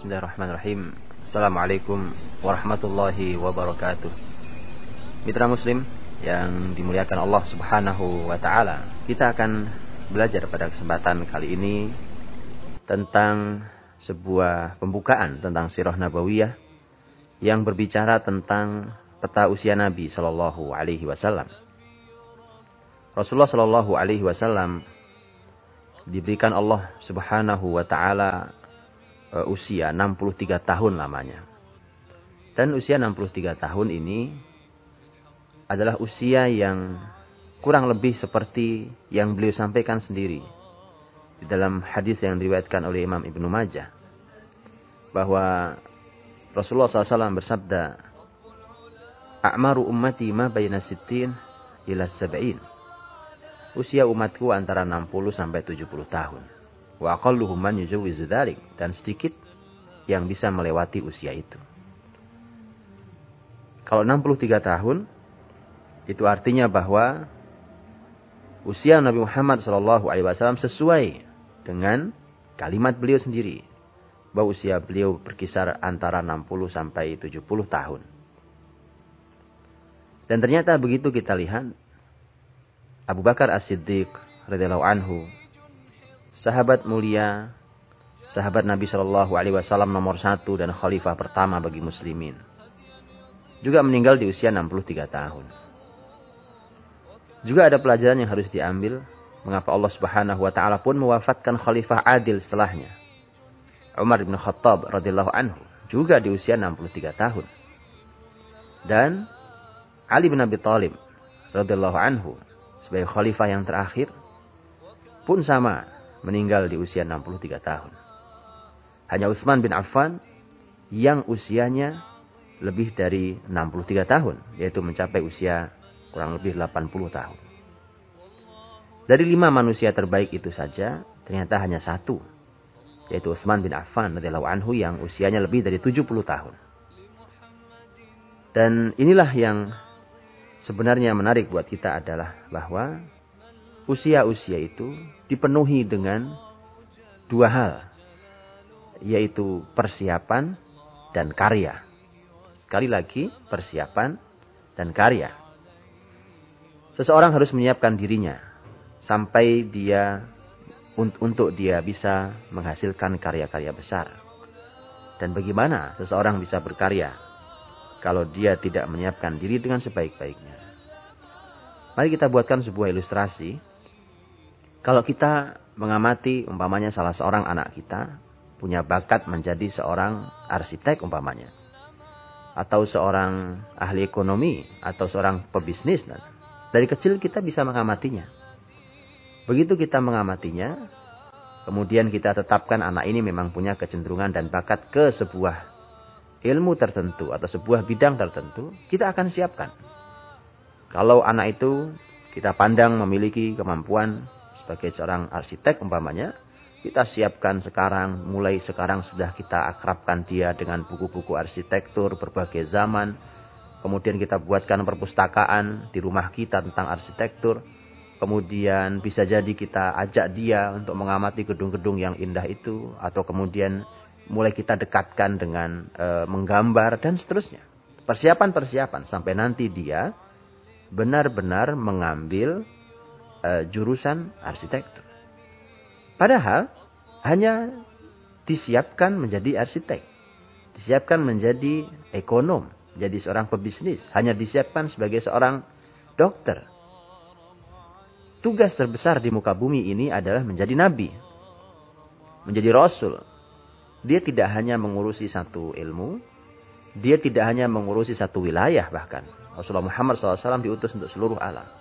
Bismillahirrahmanirrahim. Assalamualaikum warahmatullahi wabarakatuh. Mitra Muslim yang dimuliakan Allah Subhanahu wa taala. Kita akan belajar pada kesempatan kali ini tentang sebuah pembukaan tentang sirah nabawiyah yang berbicara tentang peta usia Nabi Shallallahu alaihi wasallam. Rasulullah Shallallahu alaihi wasallam diberikan Allah Subhanahu wa taala uh, usia 63 tahun lamanya. Dan usia 63 tahun ini adalah usia yang kurang lebih seperti yang beliau sampaikan sendiri di dalam hadis yang diriwayatkan oleh Imam Ibnu Majah bahwa Rasulullah SAW bersabda A'maru ummati ma bayna sittin ila sab'in Usia umatku antara 60 sampai 70 tahun Wa aqalluhum man dan sedikit yang bisa melewati usia itu. Kalau 63 tahun itu artinya bahwa usia Nabi Muhammad SAW sesuai dengan kalimat beliau sendiri bahwa usia beliau berkisar antara 60 sampai 70 tahun. Dan ternyata begitu kita lihat Abu Bakar As-Siddiq radhiyallahu anhu sahabat mulia, sahabat Nabi Shallallahu Alaihi Wasallam nomor satu dan khalifah pertama bagi muslimin. Juga meninggal di usia 63 tahun. Juga ada pelajaran yang harus diambil mengapa Allah Subhanahu wa taala pun mewafatkan khalifah adil setelahnya. Umar bin Khattab radhiyallahu anhu juga di usia 63 tahun. Dan Ali bin Abi Thalib radhiyallahu anhu sebagai khalifah yang terakhir pun sama meninggal di usia 63 tahun. Hanya Utsman bin Affan yang usianya lebih dari 63 tahun, yaitu mencapai usia kurang lebih 80 tahun. Dari lima manusia terbaik itu saja, ternyata hanya satu, yaitu Utsman bin Affan radhiyallahu anhu yang usianya lebih dari 70 tahun. Dan inilah yang sebenarnya menarik buat kita adalah bahwa usia-usia itu dipenuhi dengan dua hal, yaitu persiapan dan karya. Sekali lagi, persiapan dan karya. Seseorang harus menyiapkan dirinya sampai dia untuk dia bisa menghasilkan karya-karya besar. Dan bagaimana seseorang bisa berkarya kalau dia tidak menyiapkan diri dengan sebaik-baiknya? Mari kita buatkan sebuah ilustrasi kalau kita mengamati umpamanya salah seorang anak kita punya bakat menjadi seorang arsitek umpamanya atau seorang ahli ekonomi atau seorang pebisnis dari kecil kita bisa mengamatinya. Begitu kita mengamatinya, kemudian kita tetapkan anak ini memang punya kecenderungan dan bakat ke sebuah ilmu tertentu atau sebuah bidang tertentu, kita akan siapkan. Kalau anak itu kita pandang memiliki kemampuan sebagai seorang arsitek umpamanya, kita siapkan sekarang, mulai sekarang sudah kita akrabkan dia dengan buku-buku arsitektur berbagai zaman. Kemudian kita buatkan perpustakaan di rumah kita tentang arsitektur. Kemudian bisa jadi kita ajak dia untuk mengamati gedung-gedung yang indah itu. Atau kemudian mulai kita dekatkan dengan e, menggambar dan seterusnya. Persiapan-persiapan sampai nanti dia benar-benar mengambil uh, jurusan arsitektur. Padahal hanya disiapkan menjadi arsitek, disiapkan menjadi ekonom, jadi seorang pebisnis, hanya disiapkan sebagai seorang dokter. Tugas terbesar di muka bumi ini adalah menjadi nabi, menjadi rasul. Dia tidak hanya mengurusi satu ilmu, dia tidak hanya mengurusi satu wilayah bahkan. Rasulullah Muhammad SAW diutus untuk seluruh alam.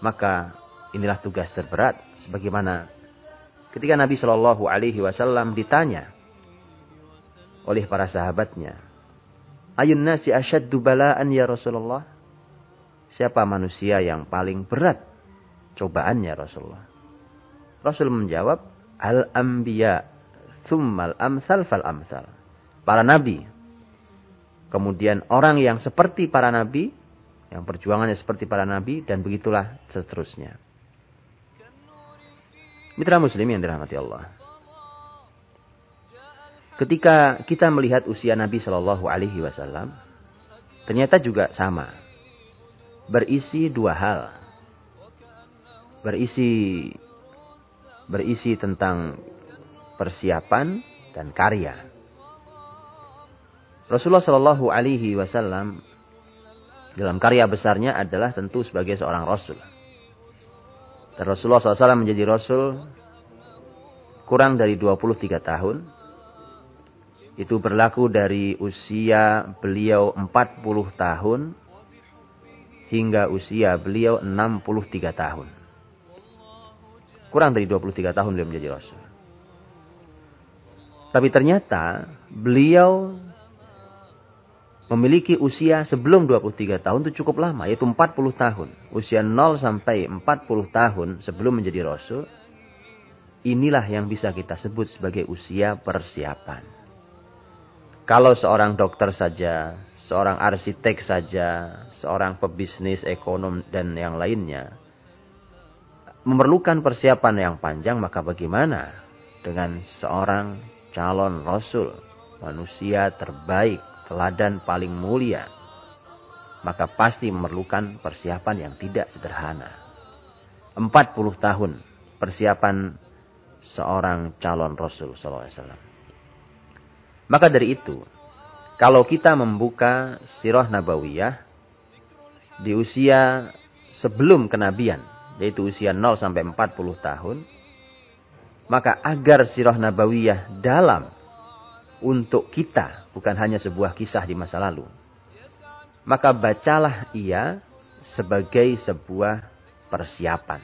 Maka inilah tugas terberat sebagaimana ketika Nabi Shallallahu alaihi wasallam ditanya oleh para sahabatnya, "Ayun nasi asyaddu bala'an ya Rasulullah?" Siapa manusia yang paling berat cobaannya Rasulullah? Rasul menjawab, "Al-anbiya, thummal amsal fal amsal." Para nabi. Kemudian orang yang seperti para nabi, yang perjuangannya seperti para nabi dan begitulah seterusnya. Mitra muslim yang dirahmati Allah. ketika kita melihat usia Nabi Shallallahu Alaihi Wasallam, ternyata juga sama, berisi dua hal, berisi berisi tentang persiapan dan karya. Rasulullah Shallallahu Alaihi Wasallam dalam karya besarnya adalah tentu sebagai seorang Rasul. Dan Rasulullah SAW menjadi Rasul kurang dari 23 tahun. Itu berlaku dari usia beliau 40 tahun hingga usia beliau 63 tahun. Kurang dari 23 tahun beliau menjadi Rasul. Tapi ternyata beliau memiliki usia sebelum 23 tahun itu cukup lama, yaitu 40 tahun. Usia 0 sampai 40 tahun sebelum menjadi rasul, inilah yang bisa kita sebut sebagai usia persiapan. Kalau seorang dokter saja, seorang arsitek saja, seorang pebisnis, ekonom, dan yang lainnya, memerlukan persiapan yang panjang, maka bagaimana dengan seorang calon rasul, manusia terbaik, teladan paling mulia, maka pasti memerlukan persiapan yang tidak sederhana. 40 tahun persiapan seorang calon Rasul SAW. Maka dari itu, kalau kita membuka sirah nabawiyah di usia sebelum kenabian, yaitu usia 0 sampai 40 tahun, maka agar sirah nabawiyah dalam untuk kita, bukan hanya sebuah kisah di masa lalu. Maka bacalah ia sebagai sebuah persiapan.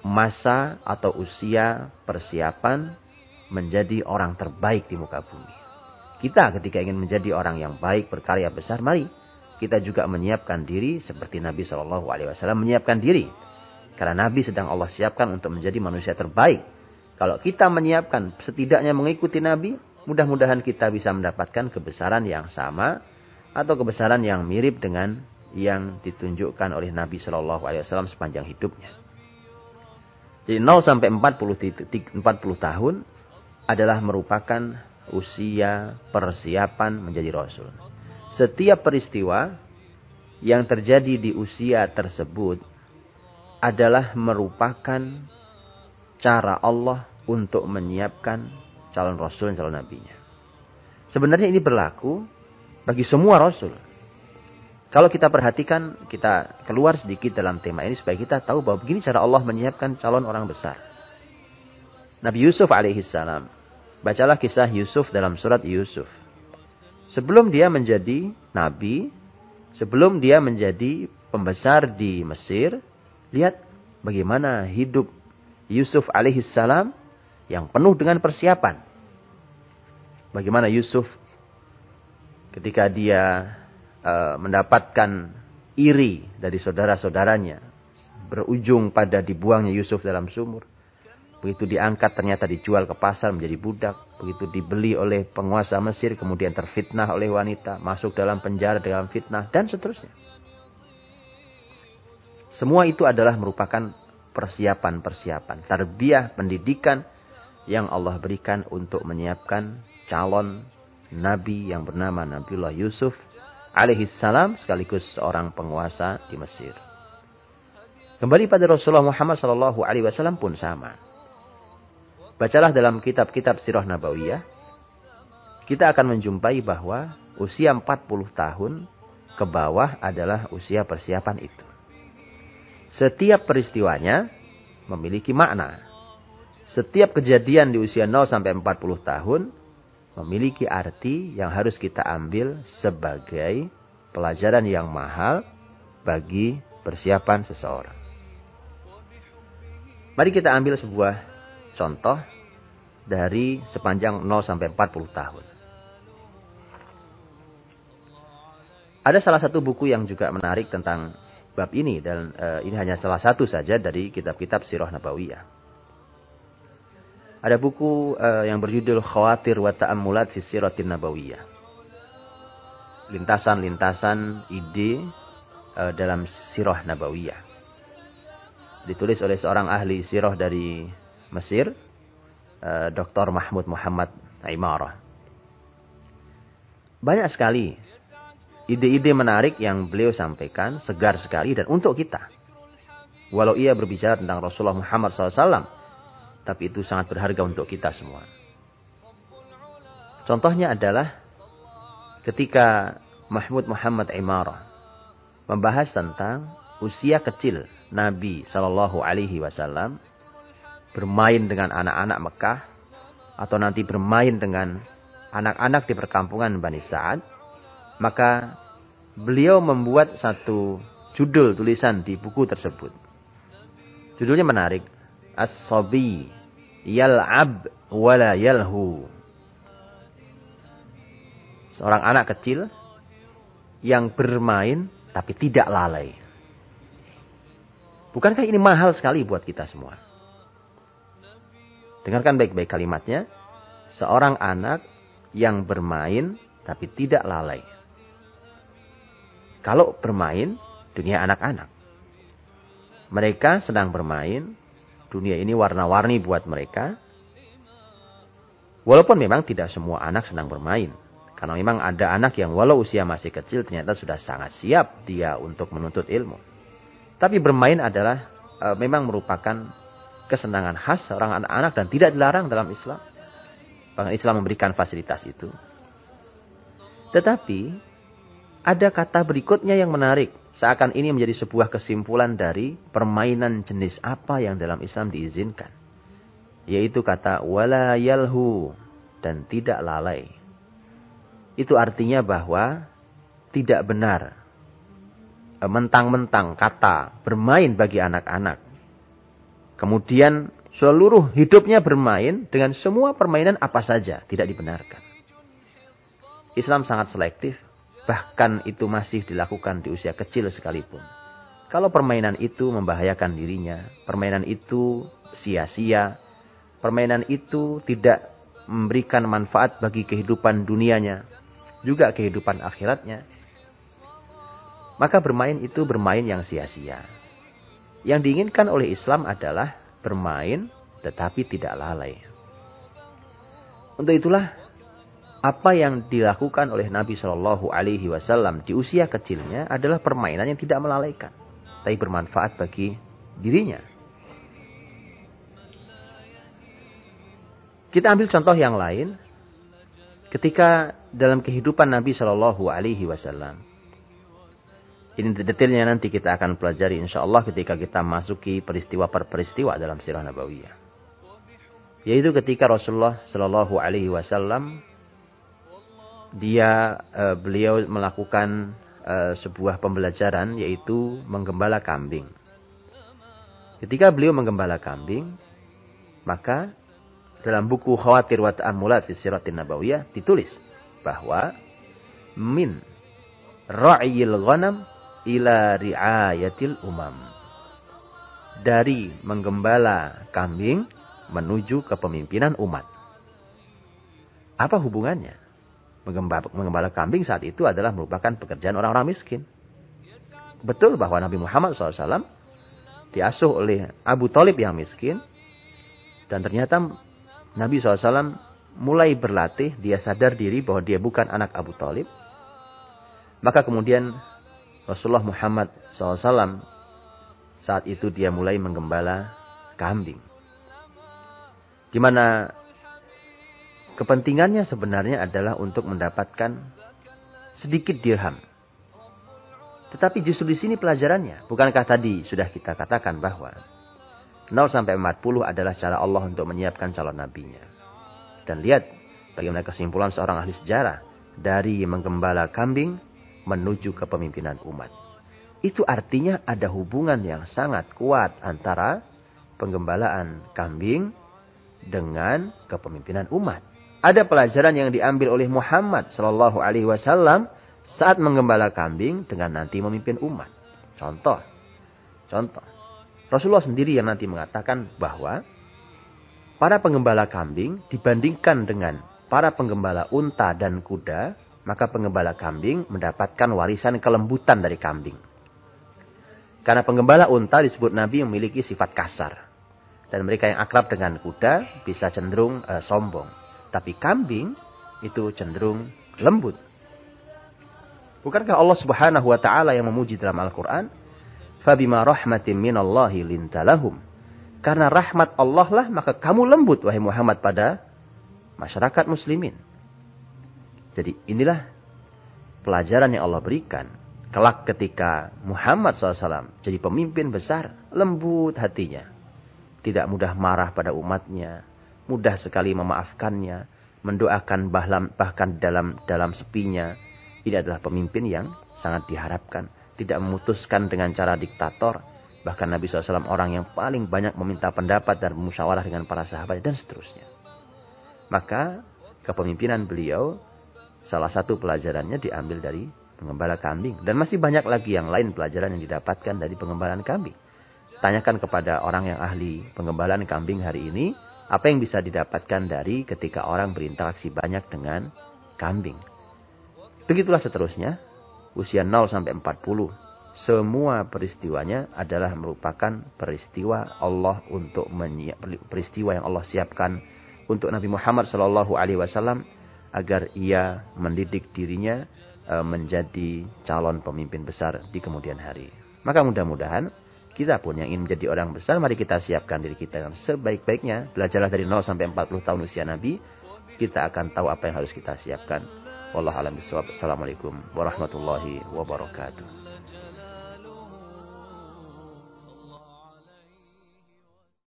Masa atau usia persiapan menjadi orang terbaik di muka bumi. Kita ketika ingin menjadi orang yang baik, berkarya besar, mari kita juga menyiapkan diri seperti Nabi Shallallahu Alaihi Wasallam menyiapkan diri. Karena Nabi sedang Allah siapkan untuk menjadi manusia terbaik. Kalau kita menyiapkan setidaknya mengikuti Nabi, Mudah-mudahan kita bisa mendapatkan kebesaran yang sama atau kebesaran yang mirip dengan yang ditunjukkan oleh Nabi Shallallahu Alaihi Wasallam sepanjang hidupnya. Jadi 0 sampai 40, 40 tahun adalah merupakan usia persiapan menjadi Rasul. Setiap peristiwa yang terjadi di usia tersebut adalah merupakan cara Allah untuk menyiapkan calon rasul dan calon nabinya. Sebenarnya ini berlaku bagi semua rasul. Kalau kita perhatikan, kita keluar sedikit dalam tema ini supaya kita tahu bahwa begini cara Allah menyiapkan calon orang besar. Nabi Yusuf alaihissalam. Bacalah kisah Yusuf dalam surat Yusuf. Sebelum dia menjadi nabi, sebelum dia menjadi pembesar di Mesir, lihat bagaimana hidup Yusuf alaihissalam yang penuh dengan persiapan. Bagaimana Yusuf ketika dia uh, mendapatkan iri dari saudara-saudaranya berujung pada dibuangnya Yusuf dalam sumur. Begitu diangkat ternyata dijual ke pasar menjadi budak. Begitu dibeli oleh penguasa Mesir kemudian terfitnah oleh wanita. Masuk dalam penjara dalam fitnah dan seterusnya. Semua itu adalah merupakan persiapan-persiapan. Tarbiyah, pendidikan yang Allah berikan untuk menyiapkan calon nabi yang bernama Nabiullah Yusuf alaihissalam sekaligus seorang penguasa di Mesir. Kembali pada Rasulullah Muhammad sallallahu alaihi wasallam pun sama. Bacalah dalam kitab-kitab sirah nabawiyah kita akan menjumpai bahwa usia 40 tahun ke bawah adalah usia persiapan itu. Setiap peristiwanya memiliki makna. Setiap kejadian di usia 0 sampai 40 tahun memiliki arti yang harus kita ambil sebagai pelajaran yang mahal bagi persiapan seseorang. Mari kita ambil sebuah contoh dari sepanjang 0 sampai 40 tahun. Ada salah satu buku yang juga menarik tentang bab ini dan uh, ini hanya salah satu saja dari kitab-kitab Sirah Nabawiyah. Ada buku uh, yang berjudul Khawatir wa Ta'ammulat fi Siratin Nabawiyah. Lintasan-lintasan ide uh, dalam sirah Nabawiyah. Ditulis oleh seorang ahli sirah dari Mesir, uh, eh, Dr. Mahmud Muhammad Imarah. Banyak sekali ide-ide menarik yang beliau sampaikan, segar sekali dan untuk kita. Walau ia berbicara tentang Rasulullah Muhammad SAW, tapi itu sangat berharga untuk kita semua. Contohnya adalah ketika Mahmud Muhammad Imarah membahas tentang usia kecil Nabi Shallallahu Alaihi Wasallam bermain dengan anak-anak Mekah atau nanti bermain dengan anak-anak di perkampungan Bani Sa'ad, maka beliau membuat satu judul tulisan di buku tersebut. Judulnya menarik. As-sabi yal'ab wala yalhu. Seorang anak kecil yang bermain tapi tidak lalai. Bukankah ini mahal sekali buat kita semua? Dengarkan baik-baik kalimatnya. Seorang anak yang bermain tapi tidak lalai. Kalau bermain, dunia anak-anak. Mereka sedang bermain, dunia ini warna-warni buat mereka. Walaupun memang tidak semua anak sedang bermain. Karena memang ada anak yang walau usia masih kecil ternyata sudah sangat siap dia untuk menuntut ilmu. Tapi bermain adalah e, memang merupakan kesenangan khas seorang anak-anak dan tidak dilarang dalam Islam. Bahkan Islam memberikan fasilitas itu. Tetapi ada kata berikutnya yang menarik. Seakan ini menjadi sebuah kesimpulan dari permainan jenis apa yang dalam Islam diizinkan. Yaitu kata wala yalhu dan tidak lalai itu artinya bahwa tidak benar mentang-mentang kata bermain bagi anak-anak. Kemudian seluruh hidupnya bermain dengan semua permainan apa saja tidak dibenarkan. Islam sangat selektif, bahkan itu masih dilakukan di usia kecil sekalipun. Kalau permainan itu membahayakan dirinya, permainan itu sia-sia, permainan itu tidak memberikan manfaat bagi kehidupan dunianya, juga kehidupan akhiratnya, maka bermain itu bermain yang sia-sia. Yang diinginkan oleh Islam adalah bermain tetapi tidak lalai. Untuk itulah apa yang dilakukan oleh Nabi Shallallahu Alaihi Wasallam di usia kecilnya adalah permainan yang tidak melalaikan, tapi bermanfaat bagi dirinya. Kita ambil contoh yang lain ketika dalam kehidupan Nabi Shallallahu Alaihi Wasallam. Ini detailnya nanti kita akan pelajari insya Allah ketika kita masuki peristiwa per peristiwa dalam sirah Nabawiyah. Yaitu ketika Rasulullah Shallallahu Alaihi Wasallam dia uh, beliau melakukan uh, sebuah pembelajaran yaitu menggembala kambing. Ketika beliau menggembala kambing, maka dalam buku Khawatir wa Ta'amulat fi Siratin Nabawiyah ditulis bahwa min ra'yil ghanam ila riayatil umam. Dari menggembala kambing menuju kepemimpinan umat. Apa hubungannya? Menggembala kambing saat itu adalah merupakan pekerjaan orang-orang miskin. Betul bahwa Nabi Muhammad SAW diasuh oleh Abu Talib yang miskin. Dan ternyata Nabi SAW mulai berlatih, dia sadar diri bahwa dia bukan anak Abu Talib. Maka kemudian Rasulullah Muhammad SAW saat itu dia mulai menggembala kambing. Di mana kepentingannya sebenarnya adalah untuk mendapatkan sedikit dirham. Tetapi justru di sini pelajarannya. Bukankah tadi sudah kita katakan bahwa 0 sampai 40 adalah cara Allah untuk menyiapkan calon nabinya. Dan lihat bagaimana kesimpulan seorang ahli sejarah dari menggembala kambing menuju kepemimpinan umat. Itu artinya ada hubungan yang sangat kuat antara penggembalaan kambing dengan kepemimpinan umat. Ada pelajaran yang diambil oleh Muhammad Shallallahu Alaihi Wasallam saat menggembala kambing dengan nanti memimpin umat. Contoh, contoh. Rasulullah sendiri yang nanti mengatakan bahwa para penggembala kambing dibandingkan dengan para penggembala unta dan kuda, maka penggembala kambing mendapatkan warisan kelembutan dari kambing. Karena penggembala unta disebut Nabi memiliki sifat kasar. Dan mereka yang akrab dengan kuda bisa cenderung e, sombong. Tapi kambing itu cenderung lembut. Bukankah Allah Subhanahu wa taala yang memuji dalam Al-Qur'an, "Fabima rahmatin minallahi lintalahum." Karena rahmat Allah lah maka kamu lembut wahai Muhammad pada masyarakat muslimin. Jadi inilah pelajaran yang Allah berikan. Kelak ketika Muhammad SAW jadi pemimpin besar, lembut hatinya. Tidak mudah marah pada umatnya, mudah sekali memaafkannya, mendoakan bahkan dalam dalam sepinya. Ini adalah pemimpin yang sangat diharapkan. Tidak memutuskan dengan cara diktator. Bahkan Nabi SAW orang yang paling banyak meminta pendapat dan musyawarah dengan para sahabat dan seterusnya. Maka kepemimpinan beliau salah satu pelajarannya diambil dari pengembala kambing. Dan masih banyak lagi yang lain pelajaran yang didapatkan dari pengembalaan kambing. Tanyakan kepada orang yang ahli pengembalaan kambing hari ini, apa yang bisa didapatkan dari ketika orang berinteraksi banyak dengan kambing. Begitulah seterusnya, usia 0 sampai 40. Semua peristiwanya adalah merupakan peristiwa Allah untuk peristiwa yang Allah siapkan untuk Nabi Muhammad Shallallahu Alaihi Wasallam agar ia mendidik dirinya e, menjadi calon pemimpin besar di kemudian hari. Maka mudah-mudahan kita pun yang ingin menjadi orang besar, mari kita siapkan diri kita dengan sebaik-baiknya. Belajarlah dari 0 sampai 40 tahun usia Nabi. Kita akan tahu apa yang harus kita siapkan. Wallahu. Assalamualaikum warahmatullahi wabarakatuh.